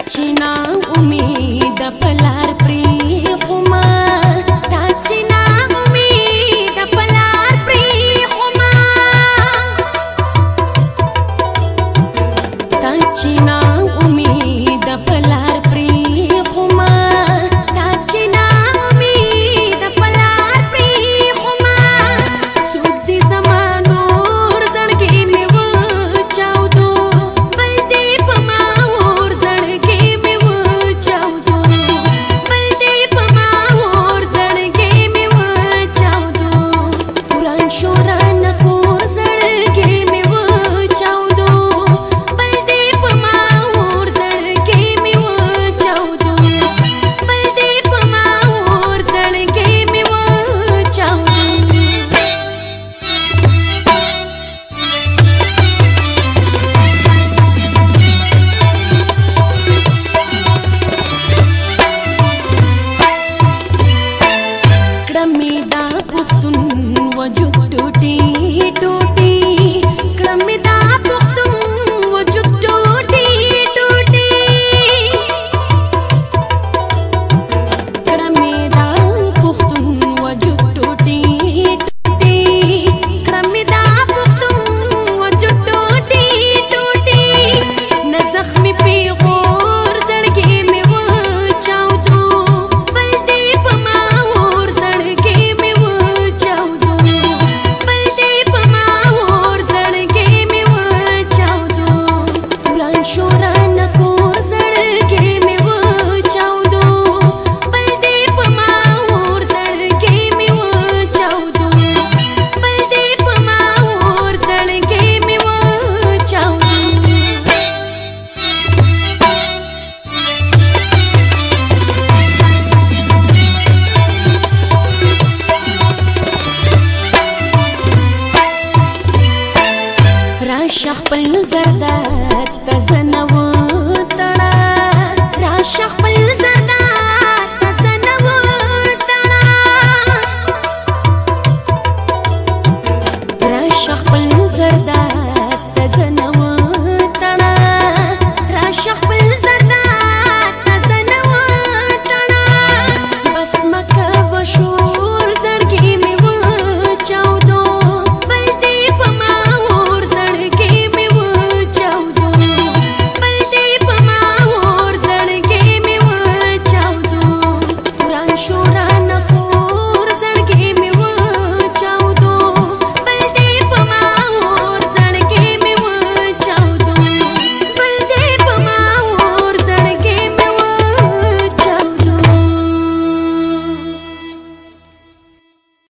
दक्षिणा उमेदपला क्रमिदा पुस्तुन वजुक्टुटी टूटी क्रमिदा راشه خپل نظر دا تزنو